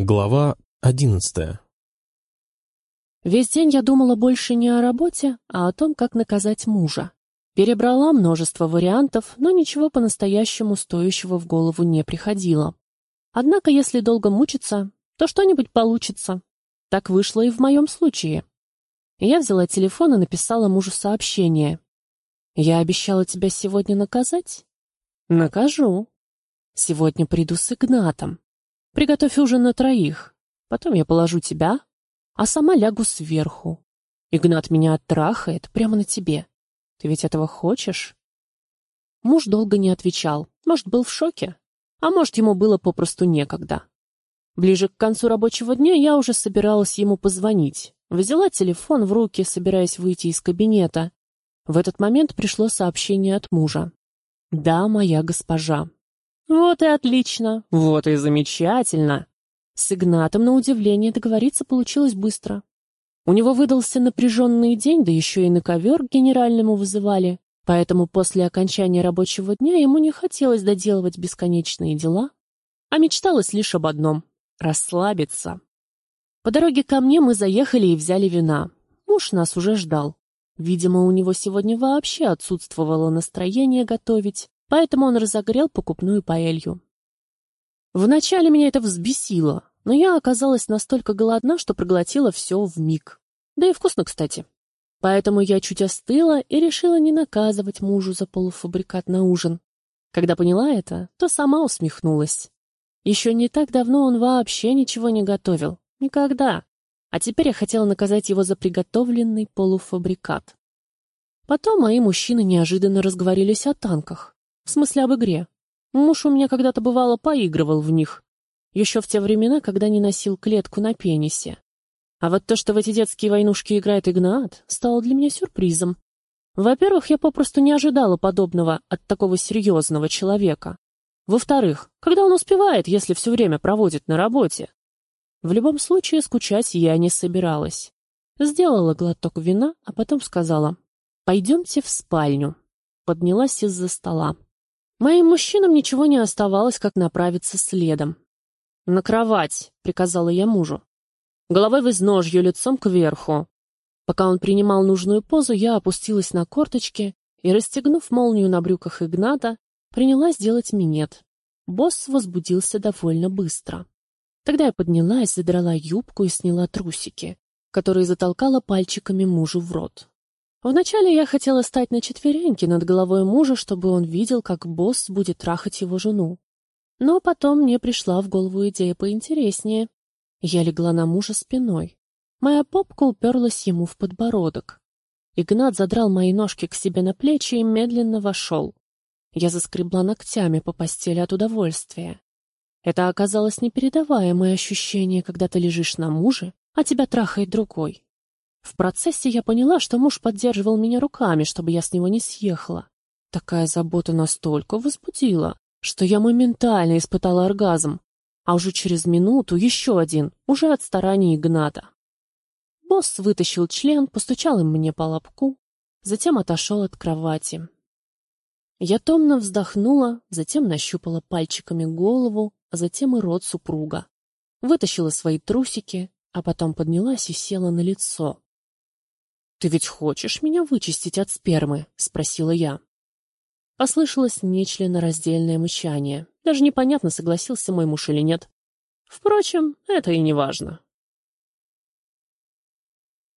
Глава одиннадцатая Весь день я думала больше не о работе, а о том, как наказать мужа. Перебрала множество вариантов, но ничего по-настоящему стоящего в голову не приходило. Однако, если долго мучиться, то что-нибудь получится. Так вышло и в моем случае. Я взяла телефон и написала мужу сообщение. «Я обещала тебя сегодня наказать?» «Накажу. Сегодня приду с Игнатом. Приготовь ужин на троих. Потом я положу тебя, а сама лягу сверху. Игнат меня оттрахает прямо на тебе. Ты ведь этого хочешь?» Муж долго не отвечал. Может, был в шоке, а может, ему было попросту некогда. Ближе к концу рабочего дня я уже собиралась ему позвонить. Взяла телефон в руки, собираясь выйти из кабинета. В этот момент пришло сообщение от мужа. «Да, моя госпожа». Вот и отлично, вот и замечательно. С Игнатом, на удивление, договориться получилось быстро. У него выдался напряженный день, да еще и на ковер к генеральному вызывали, поэтому после окончания рабочего дня ему не хотелось доделывать бесконечные дела, а мечталось лишь об одном — расслабиться. По дороге ко мне мы заехали и взяли вина. Муж нас уже ждал. Видимо, у него сегодня вообще отсутствовало настроение готовить, поэтому он разогрел покупную паэлью. Вначале меня это взбесило, но я оказалась настолько голодна, что проглотила все в миг. Да и вкусно, кстати. Поэтому я чуть остыла и решила не наказывать мужу за полуфабрикат на ужин. Когда поняла это, то сама усмехнулась. Еще не так давно он вообще ничего не готовил. Никогда. А теперь я хотела наказать его за приготовленный полуфабрикат. Потом мои мужчины неожиданно разговорились о танках. В смысле об игре. Муж у меня когда-то бывало поигрывал в них. Еще в те времена, когда не носил клетку на пенисе. А вот то, что в эти детские войнушки играет Игнат, стало для меня сюрпризом. Во-первых, я попросту не ожидала подобного от такого серьезного человека. Во-вторых, когда он успевает, если все время проводит на работе? В любом случае, скучать я не собиралась. Сделала глоток вина, а потом сказала, «Пойдемте в спальню». Поднялась из-за стола. Моим мужчинам ничего не оставалось, как направиться следом. «На кровать», — приказала я мужу. Головой в изножье, лицом кверху. Пока он принимал нужную позу, я опустилась на корточки и, расстегнув молнию на брюках Игната, принялась делать минет. Босс возбудился довольно быстро. Тогда я поднялась, задрала юбку и сняла трусики, которые затолкала пальчиками мужу в рот. Вначале я хотела стать на четвереньки над головой мужа, чтобы он видел, как босс будет трахать его жену. Но потом мне пришла в голову идея поинтереснее. Я легла на мужа спиной. Моя попка уперлась ему в подбородок. Игнат задрал мои ножки к себе на плечи и медленно вошел. Я заскребла ногтями по постели от удовольствия. Это оказалось непередаваемое ощущение, когда ты лежишь на муже, а тебя трахает другой. В процессе я поняла, что муж поддерживал меня руками, чтобы я с него не съехала. Такая забота настолько возбудила, что я моментально испытала оргазм, а уже через минуту еще один, уже от старания Игната. Босс вытащил член, постучал им мне по лобку, затем отошел от кровати. Я томно вздохнула, затем нащупала пальчиками голову, а затем и рот супруга. Вытащила свои трусики, а потом поднялась и села на лицо. «Ты ведь хочешь меня вычистить от спермы?» — спросила я. Послышалось нечленораздельное мычание. Даже непонятно, согласился мой муж или нет. Впрочем, это и не важно.